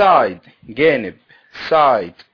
side جانب side